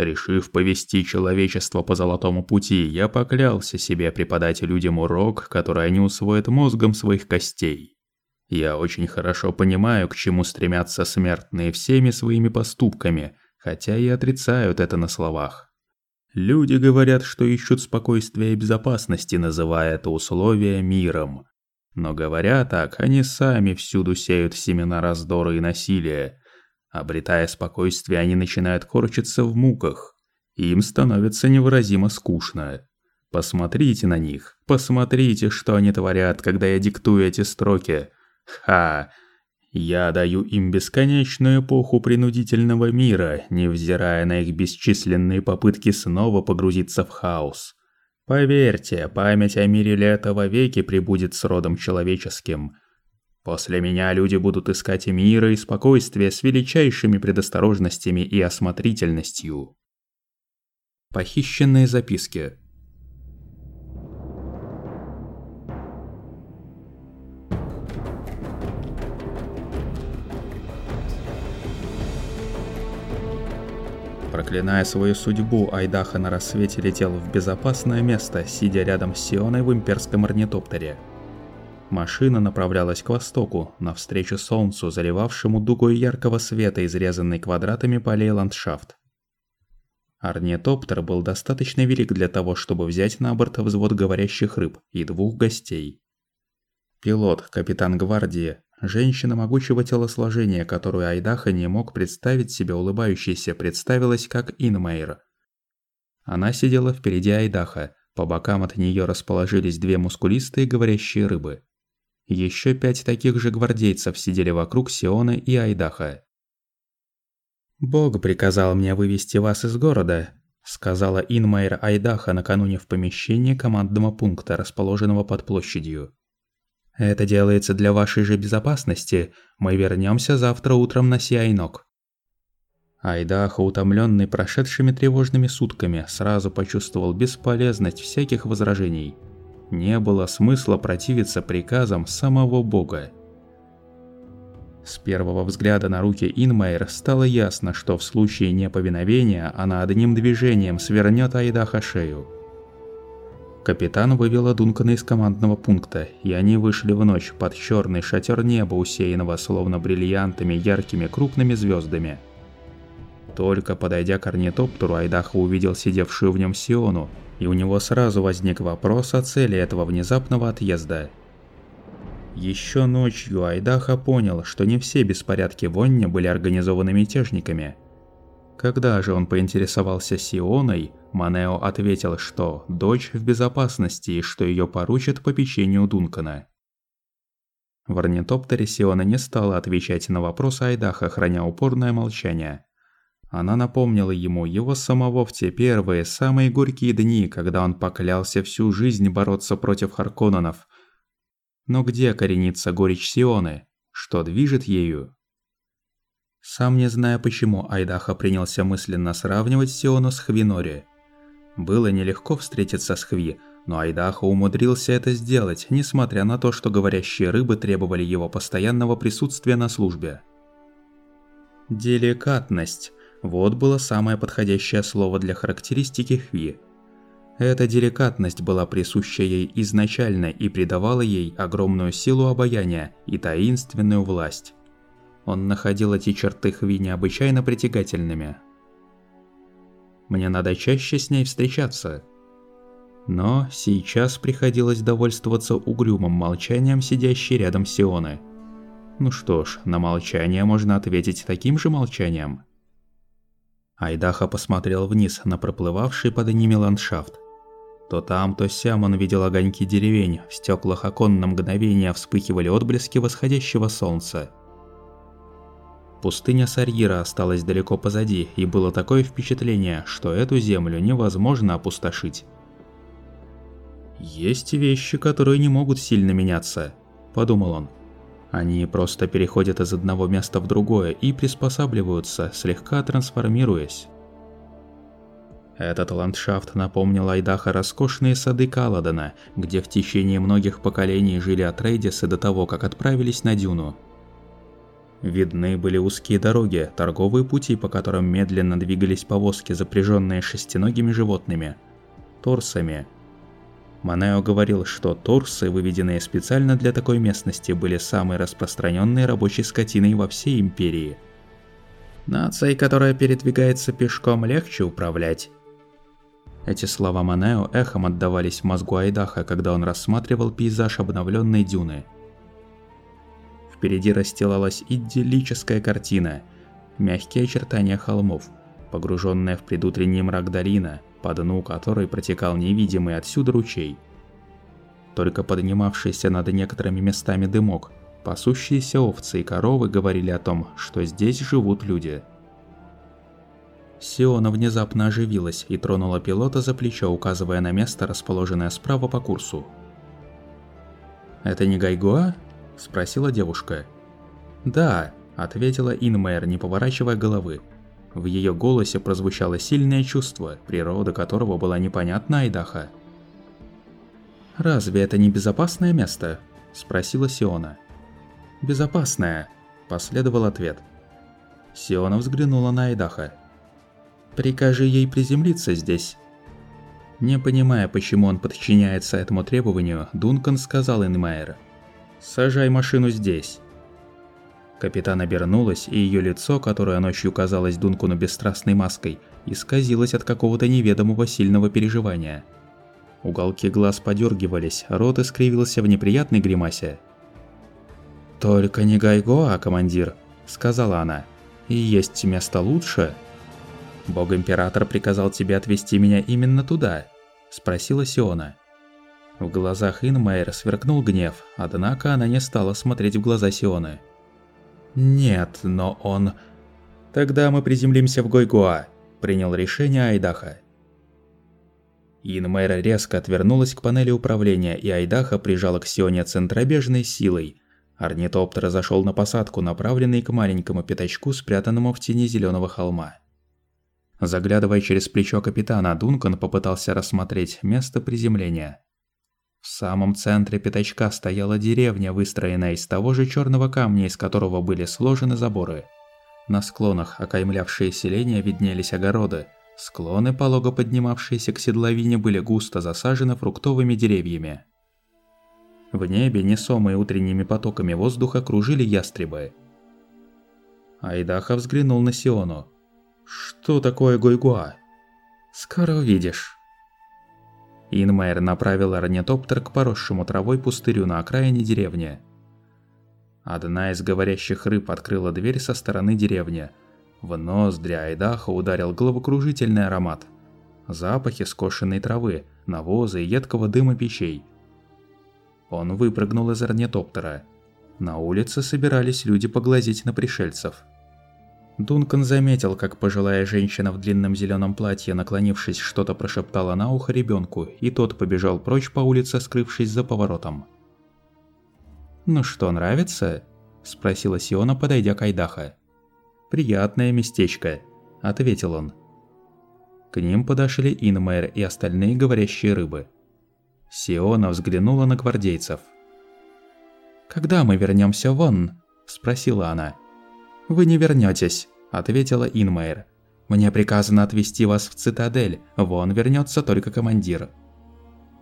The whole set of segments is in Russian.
Решив повести человечество по золотому пути, я поклялся себе преподать людям урок, который они усвоят мозгом своих костей. Я очень хорошо понимаю, к чему стремятся смертные всеми своими поступками, хотя и отрицают это на словах. Люди говорят, что ищут спокойствия и безопасности, называя это условие миром. Но говоря так, они сами всюду сеют семена раздора и насилия. Обретая спокойствие, они начинают корчиться в муках. Им становится невыразимо скучно. Посмотрите на них, посмотрите, что они творят, когда я диктую эти строки – Ха! Я даю им бесконечную эпоху принудительного мира, невзирая на их бесчисленные попытки снова погрузиться в хаос. Поверьте, память о мире летого веки прибудет с родом человеческим. После меня люди будут искать мира и спокойствия с величайшими предосторожностями и осмотрительностью. Похищенные записки Проклиная свою судьбу, Айдаха на рассвете летел в безопасное место, сидя рядом с Сионой в имперском орнитоптере. Машина направлялась к востоку, навстречу солнцу, заливавшему дугой яркого света, изрезанный квадратами полей ландшафт. Орнитоптер был достаточно велик для того, чтобы взять на борт взвод говорящих рыб и двух гостей. Пилот, капитан гвардии, Женщина могучего телосложения, которую Айдаха не мог представить себе улыбающейся, представилась как Инмейр. Она сидела впереди Айдаха, по бокам от нее расположились две мускулистые говорящие рыбы. Еще пять таких же гвардейцев сидели вокруг Сиона и Айдаха. «Бог приказал мне вывести вас из города», – сказала Инмейр Айдаха накануне в помещении командного пункта, расположенного под площадью. Это делается для вашей же безопасности. Мы вернемся завтра утром на Сиайнок. Айдаха, утомленный прошедшими тревожными сутками, сразу почувствовал бесполезность всяких возражений. Не было смысла противиться приказам самого Бога. С первого взгляда на руки Инмайер стало ясно, что в случае неповиновения она одним движением свернет Айдаха шею. Капитан вывела Дункана из командного пункта, и они вышли в ночь под черный шатер неба, усеянного словно бриллиантами, яркими крупными звездами. Только подойдя к орнитоптеру, Айдаха увидел сидевшую в нем Сиону, и у него сразу возник вопрос о цели этого внезапного отъезда. Еще ночью Айдаха понял, что не все беспорядки в Онне были организованы мятежниками. Когда же он поинтересовался Сионой, Манео ответил, что дочь в безопасности и что ее поручат по печенью Дункана. В орнитоптере Сиона не стала отвечать на вопрос Айдаха, храня упорное молчание. Она напомнила ему его самого в те первые, самые горькие дни, когда он поклялся всю жизнь бороться против Харконненов. Но где коренится горечь Сионы? Что движет ею? Сам не зная почему, Айдаха принялся мысленно сравнивать Сиону с Хвинори. Было нелегко встретиться с Хви, но Айдахо умудрился это сделать, несмотря на то, что говорящие рыбы требовали его постоянного присутствия на службе. Деликатность – вот было самое подходящее слово для характеристики Хви. Эта деликатность была присуща ей изначально и придавала ей огромную силу обаяния и таинственную власть. Он находил эти черты Хви необычайно притягательными – мне надо чаще с ней встречаться. Но сейчас приходилось довольствоваться угрюмым молчанием сидящей рядом Сионы. Ну что ж, на молчание можно ответить таким же молчанием. Айдаха посмотрел вниз на проплывавший под ними ландшафт. То там, то сям он видел огоньки деревень, в стеклах окон на мгновение вспыхивали отблески восходящего солнца. Пустыня Сарьира осталась далеко позади, и было такое впечатление, что эту землю невозможно опустошить. «Есть вещи, которые не могут сильно меняться», – подумал он. «Они просто переходят из одного места в другое и приспосабливаются, слегка трансформируясь». Этот ландшафт напомнил Айдаха роскошные сады Каладана, где в течение многих поколений жили Атрейдисы до того, как отправились на Дюну. Видны были узкие дороги, торговые пути, по которым медленно двигались повозки, запряженные шестиногими животными, торсами. Манео говорил, что торсы, выведенные специально для такой местности, были самой распространенной рабочей скотиной во всей империи. Нацией, которая передвигается пешком, легче управлять. Эти слова Манео эхом отдавались в мозгу Айдаха, когда он рассматривал пейзаж обновленной дюны – Впереди расстилалась идиллическая картина. Мягкие очертания холмов, погруженная в предутренний мрак долина, по дну которой протекал невидимый отсюда ручей. Только поднимавшийся над некоторыми местами дымок, пасущиеся овцы и коровы говорили о том, что здесь живут люди. Сиона внезапно оживилась и тронула пилота за плечо, указывая на место, расположенное справа по курсу. «Это не Гайгоа?» – спросила девушка. «Да», – ответила Инмейер, не поворачивая головы. В ее голосе прозвучало сильное чувство, природа которого была непонятна Айдаха. «Разве это не безопасное место?» – спросила Сиона. «Безопасное», – последовал ответ. Сиона взглянула на Айдаха. «Прикажи ей приземлиться здесь». Не понимая, почему он подчиняется этому требованию, Дункан сказал Инмайер – Сажай машину здесь». Капитан обернулась, и ее лицо, которое ночью казалось Дункану бесстрастной маской, исказилось от какого-то неведомого сильного переживания. Уголки глаз подергивались, рот искривился в неприятной гримасе. «Только не Гайгоа, командир», — сказала она. «И есть место лучше?» «Бог-император приказал тебе отвезти меня именно туда», — спросила Сиона. В глазах Инмейер сверкнул гнев, однако она не стала смотреть в глаза Сионы. «Нет, но он...» «Тогда мы приземлимся в Гойгуа», – принял решение Айдаха. Инмейра резко отвернулась к панели управления, и Айдаха прижала к Сионе центробежной силой. Орнитоптер зашел на посадку, направленный к маленькому пятачку, спрятанному в тени зеленого холма. Заглядывая через плечо капитана, Дункан попытался рассмотреть место приземления. В самом центре пятачка стояла деревня, выстроенная из того же черного камня, из которого были сложены заборы. На склонах, окаймлявшие селения, виднелись огороды. Склоны, полого поднимавшиеся к седловине, были густо засажены фруктовыми деревьями. В небе, несомые утренними потоками воздуха, кружили ястребы. Айдаха взглянул на Сиону. «Что такое Гойгуа?» «Скоро увидишь». Инмайер направил орнитоптер к поросшему травой пустырю на окраине деревни. Одна из говорящих рыб открыла дверь со стороны деревни. В ноздри Айдаха ударил головокружительный аромат. Запахи скошенной травы, навоза и едкого дыма печей. Он выпрыгнул из орнитоптера. На улице собирались люди поглазеть на пришельцев. Дункан заметил, как пожилая женщина в длинном зеленом платье, наклонившись, что-то прошептала на ухо ребенку, и тот побежал прочь по улице, скрывшись за поворотом. «Ну что, нравится?» – спросила Сиона, подойдя к Айдаха. «Приятное местечко», – ответил он. К ним подошли Инмейр и остальные говорящие рыбы. Сиона взглянула на гвардейцев. «Когда мы вернемся вон?» – спросила она. «Вы не вернетесь», – ответила Инмейр. «Мне приказано отвезти вас в цитадель, вон вернется только командир».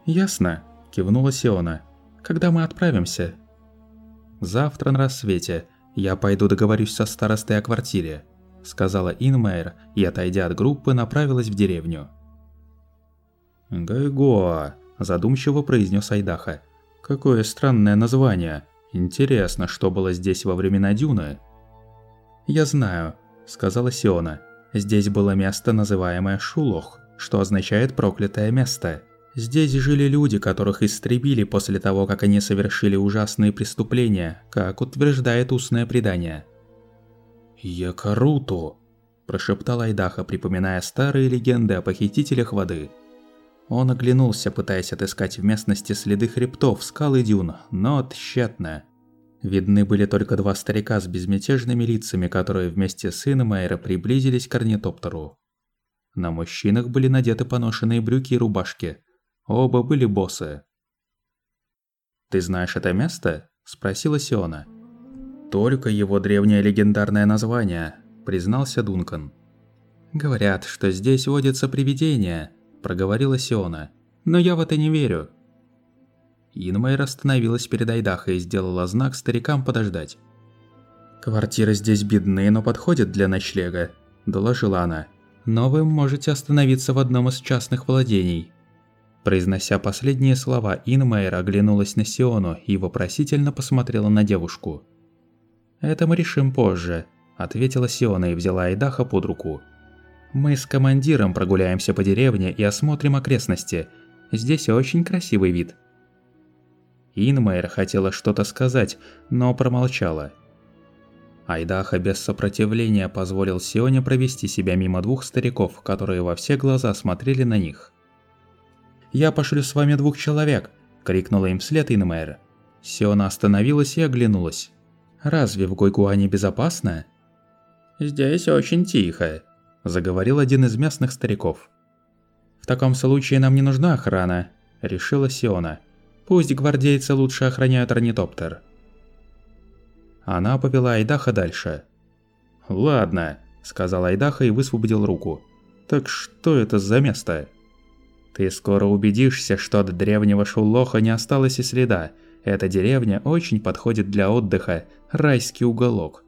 «Ясно», – кивнула Сиона. «Когда мы отправимся?» «Завтра на рассвете. Я пойду договорюсь со старостой о квартире», – сказала Инмейр и, отойдя от группы, направилась в деревню. «Гайгоа», – задумчиво произнес Айдаха. «Какое странное название. Интересно, что было здесь во времена Дюны?» «Я знаю», – сказала Сиона. «Здесь было место, называемое Шулох, что означает «проклятое место». Здесь жили люди, которых истребили после того, как они совершили ужасные преступления, как утверждает устное предание. «Якаруту!» – прошептал Айдаха, припоминая старые легенды о похитителях воды. Он оглянулся, пытаясь отыскать в местности следы хребтов, скал и дюн, но тщетно. Видны были только два старика с безмятежными лицами, которые вместе с сыном Эйра приблизились к орнитоптеру. На мужчинах были надеты поношенные брюки и рубашки. Оба были боссы. «Ты знаешь это место?» – спросила Сиона. «Только его древнее легендарное название», – признался Дункан. «Говорят, что здесь водятся привидения», – проговорила Сиона. «Но я в это не верю». Инмейр остановилась перед Айдахой и сделала знак старикам подождать. «Квартиры здесь бедные, но подходят для ночлега», – доложила она. «Но вы можете остановиться в одном из частных владений». Произнося последние слова, Инмейр оглянулась на Сиону и вопросительно посмотрела на девушку. «Это мы решим позже», – ответила Сиона и взяла Айдаха под руку. «Мы с командиром прогуляемся по деревне и осмотрим окрестности. Здесь очень красивый вид». Инмейр хотела что-то сказать, но промолчала. Айдаха без сопротивления позволил Сионе провести себя мимо двух стариков, которые во все глаза смотрели на них. «Я пошлю с вами двух человек!» – крикнула им вслед Инмейр. Сиона остановилась и оглянулась. «Разве в Гойгуане безопасно?» «Здесь очень тихо», – заговорил один из местных стариков. «В таком случае нам не нужна охрана», – решила Сиона. «Пусть гвардейцы лучше охраняют орнитоптер». Она повела Айдаха дальше. «Ладно», – сказал Айдаха и высвободил руку. «Так что это за место?» «Ты скоро убедишься, что от древнего Шуллоха не осталось и следа. Эта деревня очень подходит для отдыха, райский уголок».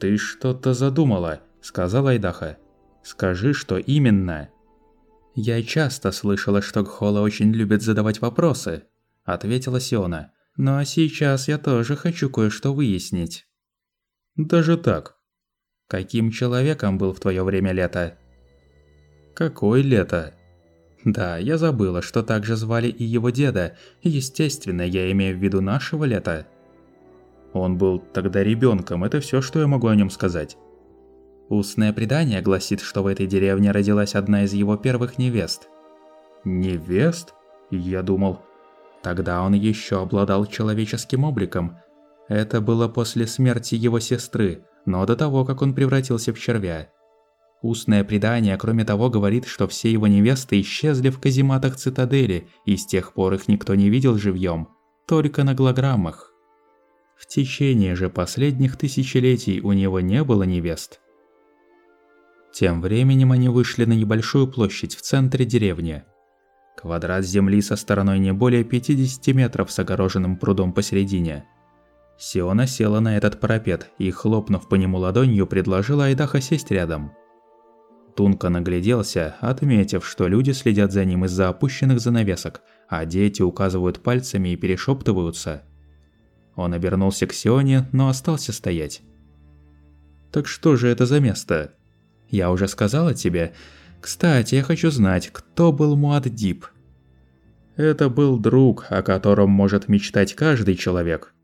«Ты что-то задумала», – сказал Айдаха. «Скажи, что именно?» «Я часто слышала, что Гхола очень любит задавать вопросы», – ответила Сиона. Ну а сейчас я тоже хочу кое-что выяснить. Даже так? Каким человеком был в твое время лето? Какое лето? Да, я забыла, что также звали и его деда. Естественно, я имею в виду нашего лета. Он был тогда ребенком, это все, что я могу о нем сказать. Устное предание гласит, что в этой деревне родилась одна из его первых невест. Невест? Я думал, Тогда он еще обладал человеческим обликом. Это было после смерти его сестры, но до того, как он превратился в червя. Устное предание, кроме того, говорит, что все его невесты исчезли в казематах цитадели, и с тех пор их никто не видел живьем, только на голограммах. В течение же последних тысячелетий у него не было невест. Тем временем они вышли на небольшую площадь в центре деревни – Квадрат земли со стороной не более 50 метров с огороженным прудом посередине. Сиона села на этот парапет и, хлопнув по нему ладонью, предложила Айдаха сесть рядом. Тунка нагляделся, отметив, что люди следят за ним из-за опущенных занавесок, а дети указывают пальцами и перешептываются. Он обернулся к Сионе, но остался стоять. «Так что же это за место?» «Я уже сказала тебе, кстати, я хочу знать, кто был Муаддиб. Это был друг, о котором может мечтать каждый человек.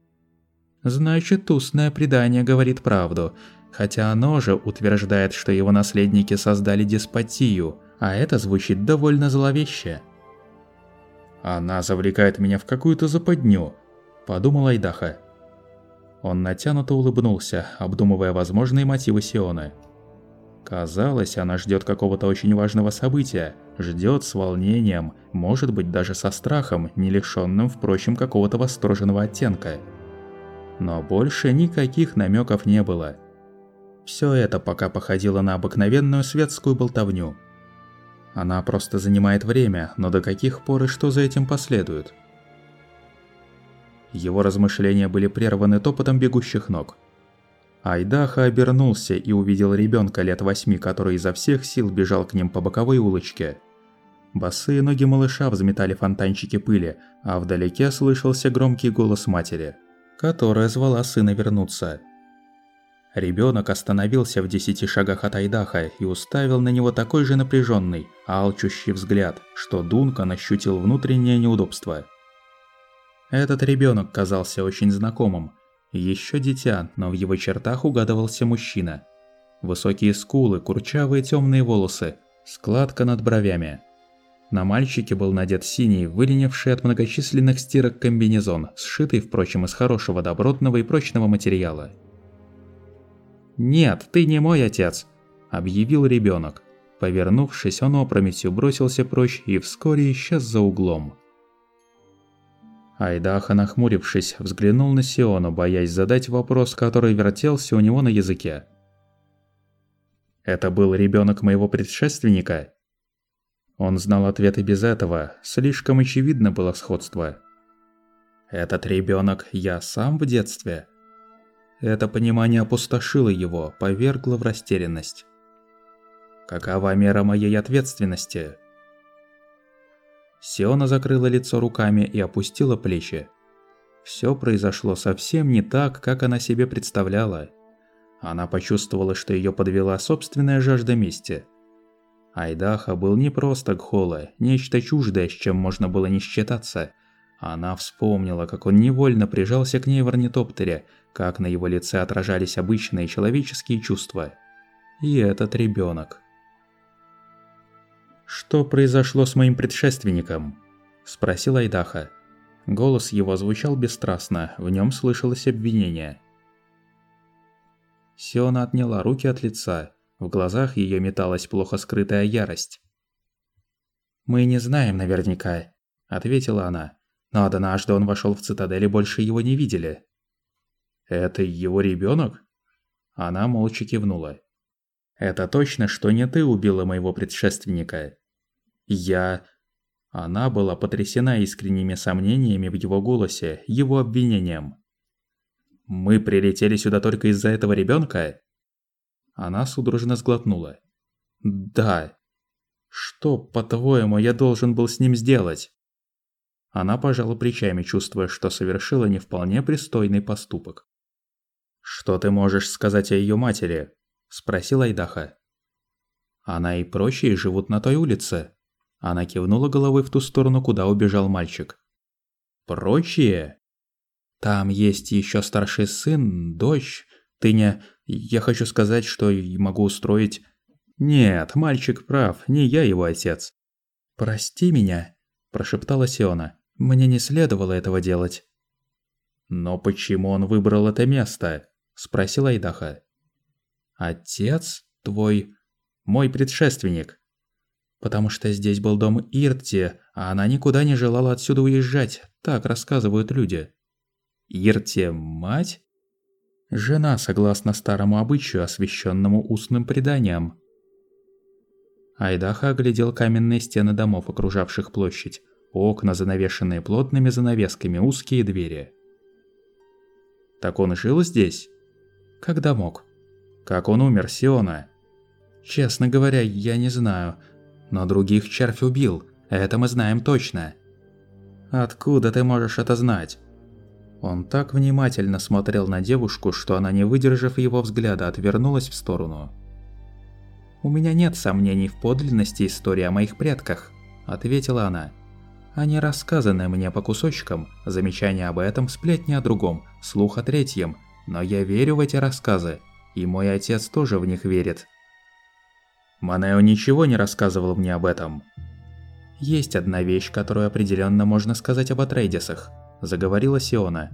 Значит, устное предание говорит правду, хотя оно же утверждает, что его наследники создали деспотию, а это звучит довольно зловеще. «Она завлекает меня в какую-то западню», – подумал Айдаха. Он натянуто улыбнулся, обдумывая возможные мотивы Сиона. Казалось, она ждет какого-то очень важного события, ждет с волнением, может быть даже со страхом, не лишенным, впрочем, какого-то восторженного оттенка. Но больше никаких намеков не было. Все это пока походило на обыкновенную светскую болтовню. Она просто занимает время, но до каких пор и что за этим последует? Его размышления были прерваны топотом бегущих ног. Айдаха обернулся и увидел ребенка лет восьми, который изо всех сил бежал к ним по боковой улочке. Босые ноги малыша взметали фонтанчики пыли, а вдалеке слышался громкий голос матери, которая звала сына вернуться. Ребенок остановился в десяти шагах от Айдаха и уставил на него такой же напряженный, алчущий взгляд, что Дункан ощутил внутреннее неудобство. Этот ребенок казался очень знакомым, еще дитя, но в его чертах угадывался мужчина. Высокие скулы, курчавые темные волосы, складка над бровями. На мальчике был надет синий, выленивший от многочисленных стирок комбинезон, сшитый, впрочем, из хорошего добротного и прочного материала. «Нет, ты не мой отец!» – объявил ребенок. Повернувшись, он опрометью бросился прочь и вскоре исчез за углом. Айдаха, нахмурившись, взглянул на Сиону, боясь задать вопрос, который вертелся у него на языке. «Это был ребенок моего предшественника?» Он знал ответ и без этого, слишком очевидно было сходство. «Этот ребенок я сам в детстве?» Это понимание опустошило его, повергло в растерянность. «Какова мера моей ответственности?» Сиона закрыла лицо руками и опустила плечи. Все произошло совсем не так, как она себе представляла. Она почувствовала, что ее подвела собственная жажда мести. Айдаха был не просто Гхола, нечто чуждое, с чем можно было не считаться. Она вспомнила, как он невольно прижался к ней в орнитоптере, как на его лице отражались обычные человеческие чувства. И этот ребенок. «Что произошло с моим предшественником?» – спросил Айдаха. Голос его звучал бесстрастно, в нем слышалось обвинение. Сиона отняла руки от лица, в глазах ее металась плохо скрытая ярость. «Мы не знаем наверняка», – ответила она. «Но однажды он вошел в цитадель и больше его не видели». «Это его ребенок? Она молча кивнула. Это точно, что не ты убила моего предшественника. Я... Она была потрясена искренними сомнениями в его голосе, его обвинением. «Мы прилетели сюда только из-за этого ребенка? Она судорожно сглотнула. «Да. Что, по-твоему, я должен был с ним сделать?» Она пожала плечами, чувствуя, что совершила не вполне пристойный поступок. «Что ты можешь сказать о ее матери?» Спросил Айдаха. Она и прочие живут на той улице. Она кивнула головой в ту сторону, куда убежал мальчик. Прочие? Там есть еще старший сын, дочь. Ты не... Я хочу сказать, что могу устроить... Нет, мальчик прав, не я его отец. Прости меня, прошептала Сиона. Мне не следовало этого делать. Но почему он выбрал это место? спросил Айдаха. Отец твой, мой предшественник. Потому что здесь был дом Ирти, а она никуда не желала отсюда уезжать, так рассказывают люди. Ирти – мать? Жена, согласно старому обычаю, освященному устным преданием. Айдаха оглядел каменные стены домов, окружавших площадь, окна, занавешенные плотными занавесками, узкие двери. Так он жил здесь? Когда мог? Как он умер, Сиона? Честно говоря, я не знаю. Но других червь убил, это мы знаем точно. Откуда ты можешь это знать? Он так внимательно смотрел на девушку, что она, не выдержав его взгляда, отвернулась в сторону. «У меня нет сомнений в подлинности истории о моих предках», – ответила она. «Они рассказаны мне по кусочкам, замечания об этом, сплетни о другом, слух о третьем, но я верю в эти рассказы, и мой отец тоже в них верит. Манео ничего не рассказывал мне об этом. Есть одна вещь, которую определенно можно сказать об Атрейдисах, заговорила Сиона.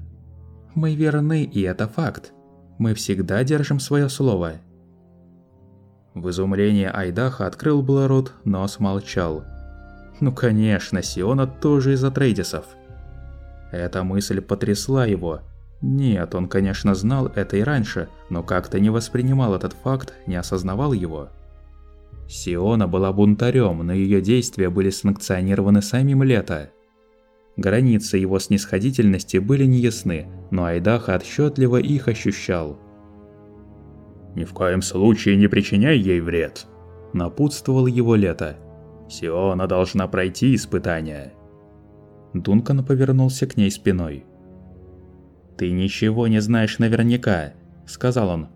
Мы верны, и это факт. Мы всегда держим свое слово. В изумлении Айдаха открыл было рот, но смолчал. Ну конечно, Сиона тоже из Атрейдисов. Эта мысль потрясла его, нет, он, конечно, знал это и раньше, но как-то не воспринимал этот факт, не осознавал его. Сиона была бунтарем, но ее действия были санкционированы самим Лето. Границы его снисходительности были неясны, но Айдаха отчетливо их ощущал. «Ни в коем случае не причиняй ей вред», – напутствовал его Лето. «Сиона должна пройти испытание». Дункан повернулся к ней спиной. «Ты ничего не знаешь наверняка», – сказал он.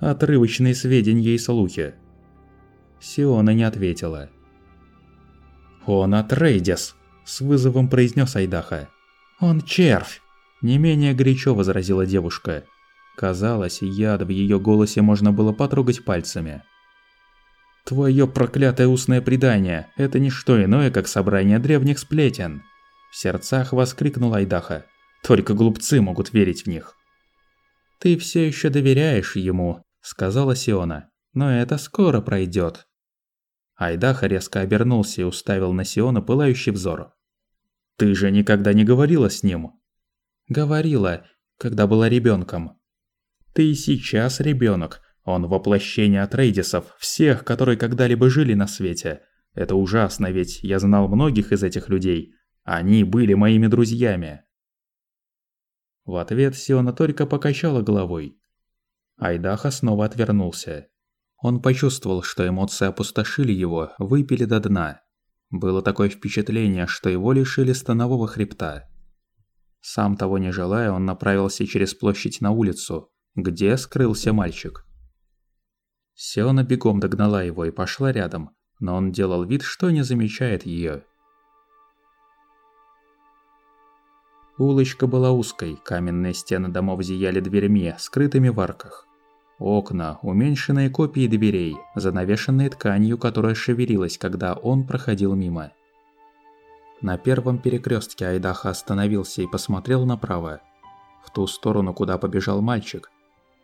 «Отрывочные сведения и слухи». Сиона не ответила. «Он Атрейдис», – с вызовом произнес Айдаха. «Он червь», – не менее горячо возразила девушка. Казалось, яд в ее голосе можно было потрогать пальцами. «Твое проклятое устное предание – это не что иное, как собрание древних сплетен!» В сердцах воскликнул Айдаха. Только глупцы могут верить в них. «Ты все еще доверяешь ему», – сказала Сиона. «Но это скоро пройдет». Айдаха резко обернулся и уставил на Сиона пылающий взор. Ты же никогда не говорила с ним. Говорила, когда была ребенком. Ты и сейчас ребенок. Он воплощение Атрейдисов, всех, которые когда-либо жили на свете. Это ужасно, ведь я знал многих из этих людей. Они были моими друзьями. В ответ Сиона только покачала головой. Айдаха снова отвернулся. Он почувствовал, что эмоции опустошили его, выпили до дна. Было такое впечатление, что его лишили станового хребта. Сам того не желая, он направился через площадь на улицу, где скрылся мальчик. Сиона бегом догнала его и пошла рядом, но он делал вид, что не замечает ее. Улочка была узкой, каменные стены домов зияли дверьми, скрытыми в арках. Окна, уменьшенные копии дверей, занавешенные тканью, которая шевелилась, когда он проходил мимо. На первом перекрестке Айдаха остановился и посмотрел направо, в ту сторону, куда побежал мальчик.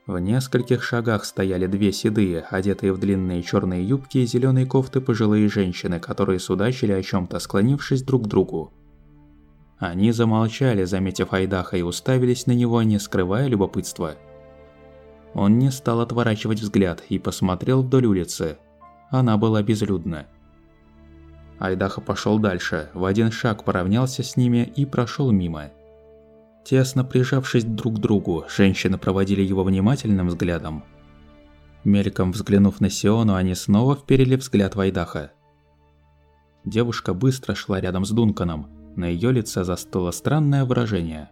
В нескольких шагах стояли две седые, одетые в длинные черные юбки и зеленые кофты пожилые женщины, которые судачили о чем-то, склонившись друг к другу. Они замолчали, заметив Айдаха, и уставились на него, не скрывая любопытства. Он не стал отворачивать взгляд и посмотрел вдоль улицы. Она была безлюдна. Айдаха пошел дальше, в один шаг поравнялся с ними и прошел мимо. Тесно прижавшись друг к другу, женщины проводили его внимательным взглядом. Мельком взглянув на Сиону, они снова вперили взгляд в Айдаха. Девушка быстро шла рядом с Дунканом, на ее лице застыло странное выражение.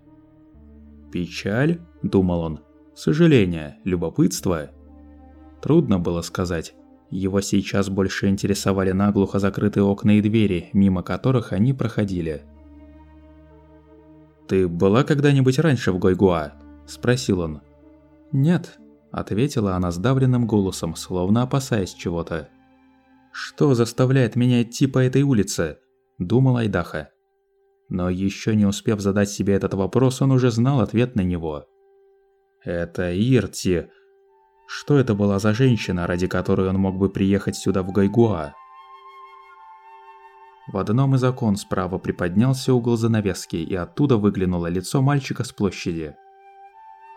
«Печаль?» – думал он. «Сожаление? Любопытство?» Трудно было сказать. Его сейчас больше интересовали наглухо закрытые окна и двери, мимо которых они проходили. «Ты была когда-нибудь раньше в Гойгуа?» – спросил он. «Нет», – ответила она сдавленным голосом, словно опасаясь чего-то. «Что заставляет меня идти по этой улице?» – думал Айдаха. Но еще не успев задать себе этот вопрос, он уже знал ответ на него. Это Ирти. Что это была за женщина, ради которой он мог бы приехать сюда в Гайгуа? В одном из окон справа приподнялся угол занавески, и оттуда выглянуло лицо мальчика с площади.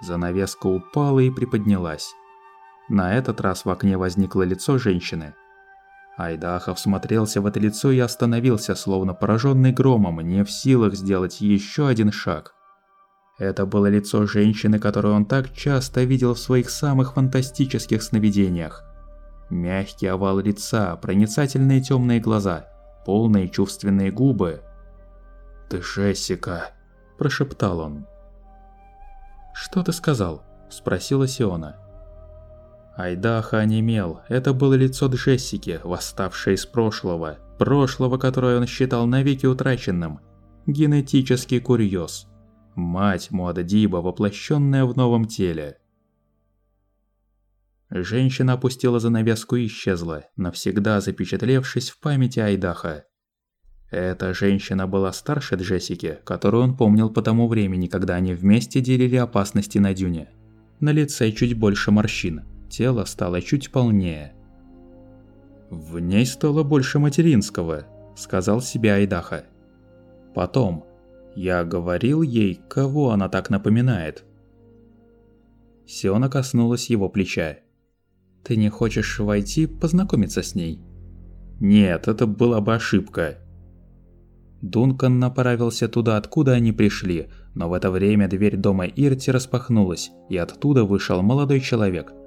Занавеска упала и приподнялась. На этот раз в окне возникло лицо женщины – Айдахов смотрелся в это лицо и остановился, словно пораженный громом, не в силах сделать еще один шаг. Это было лицо женщины, которую он так часто видел в своих самых фантастических сновидениях. Мягкий овал лица, проницательные темные глаза, полные чувственные губы. «Ты Джессика!» – прошептал он. «Что ты сказал?» – спросила Сиона. Айдаха онемел. Это было лицо Джессики, восставшее из прошлого. Прошлого, которое он считал навеки утраченным. Генетический курьез. Мать Муаддиба, воплощенная в новом теле. Женщина опустила занавеску и исчезла, навсегда запечатлевшись в памяти Айдаха. Эта женщина была старше Джессики, которую он помнил по тому времени, когда они вместе делили опасности на дюне. На лице чуть больше морщин, тело стало чуть полнее. «В ней стало больше материнского», – сказал себе Айдаха. Потом, я говорил ей, кого она так напоминает. Сиона коснулась его плеча. «Ты не хочешь войти, познакомиться с ней?» «Нет, это была бы ошибка». Дункан направился туда, откуда они пришли, но в это время дверь дома Ирти распахнулась, и оттуда вышел молодой человек –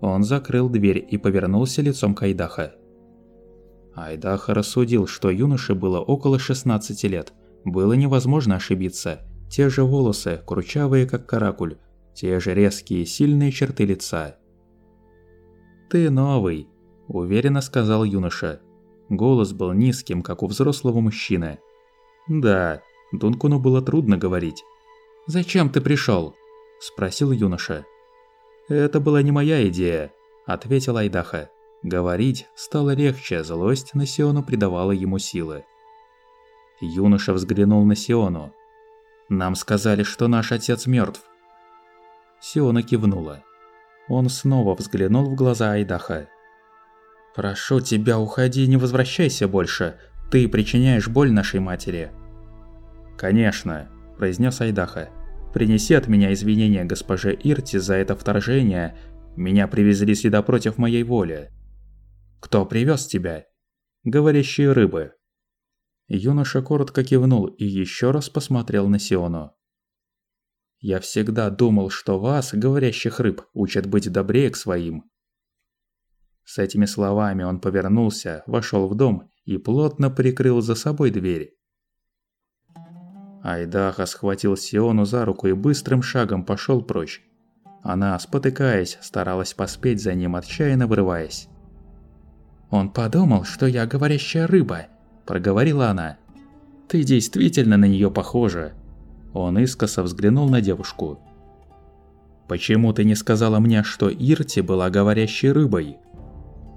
он закрыл дверь и повернулся лицом к Айдаха. Айдаха рассудил, что юноше было около 16 лет. Было невозможно ошибиться. Те же волосы, кручавые как каракуль, те же резкие, сильные черты лица. «Ты новый», – уверенно сказал юноша. Голос был низким, как у взрослого мужчины. «Да, Дункуну было трудно говорить». «Зачем ты пришел? спросил юноша. «Это была не моя идея», – ответил Айдаха. Говорить стало легче, злость на Сиону придавала ему силы. Юноша взглянул на Сиону. «Нам сказали, что наш отец мертв. Сиона кивнула. Он снова взглянул в глаза Айдаха. «Прошу тебя, уходи, не возвращайся больше. Ты причиняешь боль нашей матери». «Конечно», – произнес Айдаха. «Принеси от меня извинения госпоже Ирти за это вторжение. Меня привезли сюда против моей воли». «Кто привез тебя?» «Говорящие рыбы». Юноша коротко кивнул и еще раз посмотрел на Сиону. «Я всегда думал, что вас, говорящих рыб, учат быть добрее к своим». С этими словами он повернулся, вошел в дом и плотно прикрыл за собой дверь. Айдаха схватил Сиону за руку и быстрым шагом пошел прочь. Она, спотыкаясь, старалась поспеть за ним, отчаянно вырываясь. «Он подумал, что я говорящая рыба», – проговорила она. «Ты действительно на нее похожа». Он искоса взглянул на девушку. «Почему ты не сказала мне, что Ирти была говорящей рыбой?»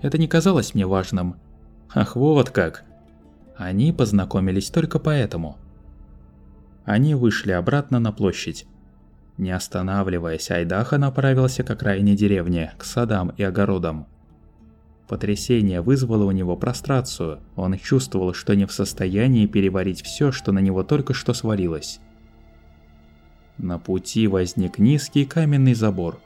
Это не казалось мне важным. Ах, вот как. Они познакомились только поэтому. Они вышли обратно на площадь. Не останавливаясь, Айдаха направился к окраине деревни, к садам и огородам. Потрясение вызвало у него прострацию, он чувствовал, что не в состоянии переварить все, что на него только что свалилось. На пути возник низкий каменный забор.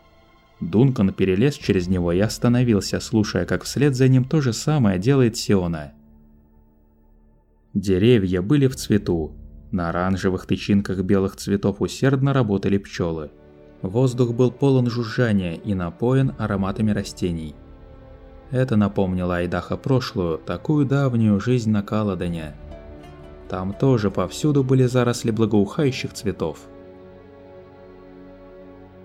Дункан перелез через него и остановился, слушая, как вслед за ним то же самое делает Сиона. Деревья были в цвету, на оранжевых тычинках белых цветов усердно работали пчелы. Воздух был полон жужжания и напоен ароматами растений. Это напомнило Айдаха прошлую, такую давнюю жизнь на Каладане. Там тоже повсюду были заросли благоухающих цветов.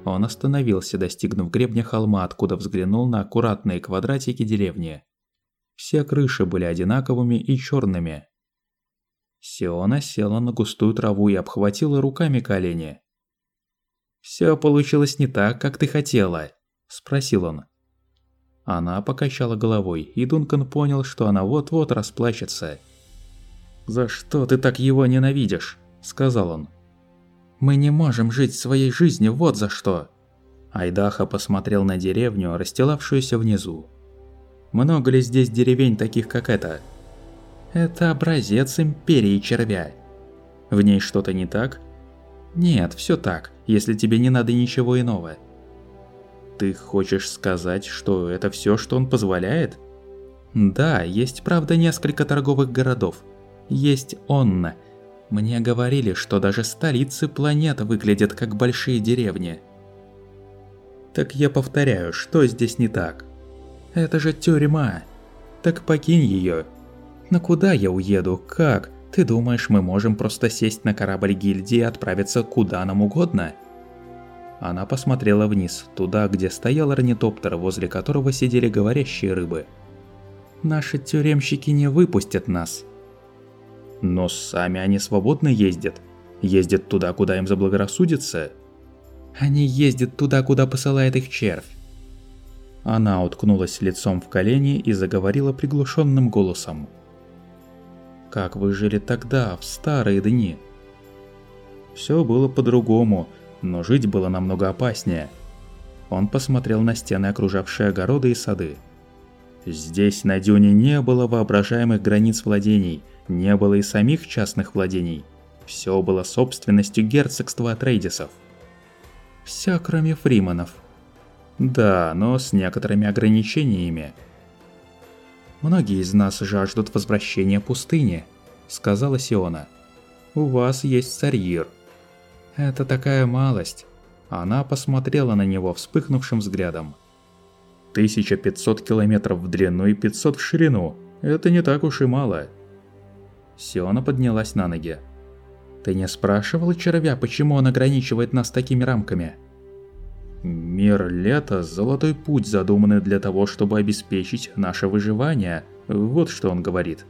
Он остановился, достигнув гребня холма, откуда взглянул на аккуратные квадратики деревни. Все крыши были одинаковыми и черными. Сиона села на густую траву и обхватила руками колени. «Всё получилось не так, как ты хотела?» – спросил он. Она покачала головой, и Дункан понял, что она вот-вот расплачется. «За что ты так его ненавидишь?» – сказал он. «Мы не можем жить своей жизнью, вот за что!» Айдаха посмотрел на деревню, расстилавшуюся внизу. «Много ли здесь деревень таких, как эта?» Это образец империи червя. В ней что-то не так? Нет, все так, если тебе не надо ничего иного. Ты хочешь сказать, что это все, что он позволяет? Да, есть правда несколько торговых городов. Есть Онна. Мне говорили, что даже столицы планет выглядят как большие деревни. Так я повторяю, что здесь не так? Это же тюрьма. Так покинь ее но куда я уеду? Как? Ты думаешь, мы можем просто сесть на корабль гильдии и отправиться куда нам угодно? Она посмотрела вниз, туда, где стоял орнитоптер, возле которого сидели говорящие рыбы. Наши тюремщики не выпустят нас. Но сами они свободно ездят. Ездят туда, куда им заблагорассудится. Они ездят туда, куда посылает их червь. Она уткнулась лицом в колени и заговорила приглушенным голосом. Как вы жили тогда, в старые дни? Все было по-другому, но жить было намного опаснее. Он посмотрел на стены, окружавшие огороды и сады. Здесь на Дюне не было воображаемых границ владений, не было и самих частных владений. Все было собственностью герцогства Атрейдисов. Все, кроме фриманов. Да, но с некоторыми ограничениями. «Многие из нас жаждут возвращения пустыни», — сказала Сиона. «У вас есть Сарьир». «Это такая малость». Она посмотрела на него вспыхнувшим взглядом. 1500 километров в длину и 500 в ширину. Это не так уж и мало. Сиона поднялась на ноги. «Ты не спрашивал червя, почему он ограничивает нас такими рамками?» Мир лета – золотой путь, задуманный для того, чтобы обеспечить наше выживание. Вот что он говорит.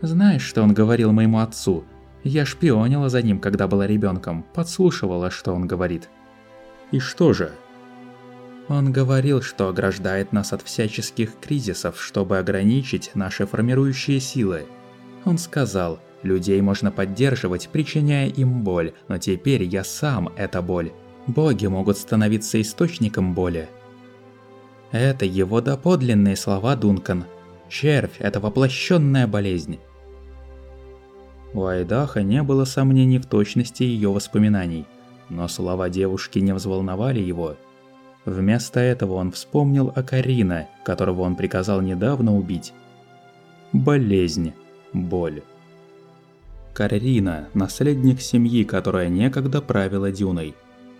Знаешь, что он говорил моему отцу? Я шпионила за ним, когда была ребенком, подслушивала, что он говорит. И что же? Он говорил, что ограждает нас от всяческих кризисов, чтобы ограничить наши формирующие силы. Он сказал, людей можно поддерживать, причиняя им боль, но теперь я сам эта боль. Боги могут становиться источником боли. Это его доподлинные слова Дункан. Червь – это воплощенная болезнь. У Айдаха не было сомнений в точности ее воспоминаний, но слова девушки не взволновали его. Вместо этого он вспомнил о Карина, которого он приказал недавно убить. Болезнь. Боль. Карина – наследник семьи, которая некогда правила Дюной.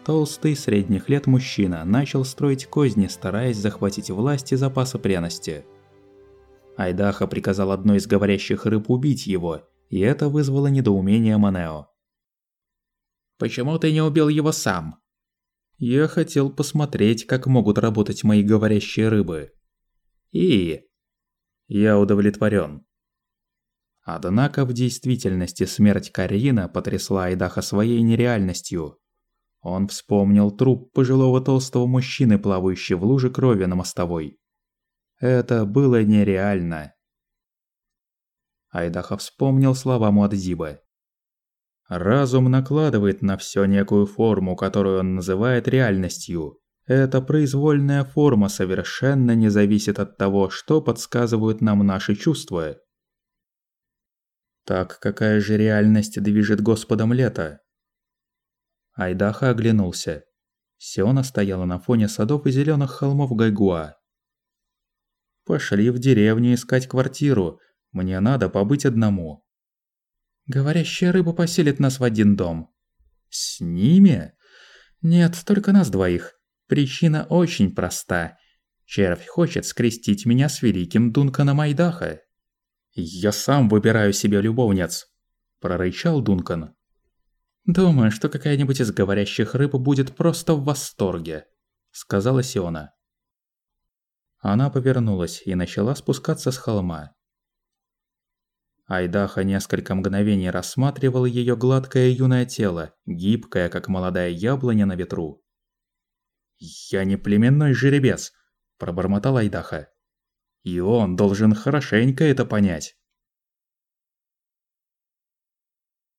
Толстый, средних лет мужчина начал строить козни, стараясь захватить власть и запасы пряности. Айдаха приказал одной из говорящих рыб убить его, и это вызвало недоумение Манео. «Почему ты не убил его сам?» «Я хотел посмотреть, как могут работать мои говорящие рыбы. И...» «Я удовлетворен. Однако в действительности смерть Карина потрясла Айдаха своей нереальностью. Он вспомнил труп пожилого толстого мужчины, плавающий в луже крови на мостовой. Это было нереально. Айдаха вспомнил слова Муадзиба. Разум накладывает на все некую форму, которую он называет реальностью. Эта произвольная форма совершенно не зависит от того, что подсказывают нам наши чувства. Так какая же реальность движет Господом лето? Айдаха оглянулся. Сиона стояла на фоне садов и зеленых холмов Гайгуа. «Пошли в деревню искать квартиру. Мне надо побыть одному». «Говорящая рыба поселит нас в один дом». «С ними?» «Нет, только нас двоих. Причина очень проста. Червь хочет скрестить меня с великим Дунканом Айдаха». «Я сам выбираю себе любовниц», – прорычал Дункан. «Думаю, что какая-нибудь из говорящих рыб будет просто в восторге», – сказала Сиона. Она повернулась и начала спускаться с холма. Айдаха несколько мгновений рассматривал ее гладкое юное тело, гибкое, как молодая яблоня на ветру. «Я не племенной жеребец», – пробормотал Айдаха. «И он должен хорошенько это понять».